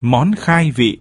Món khai vị.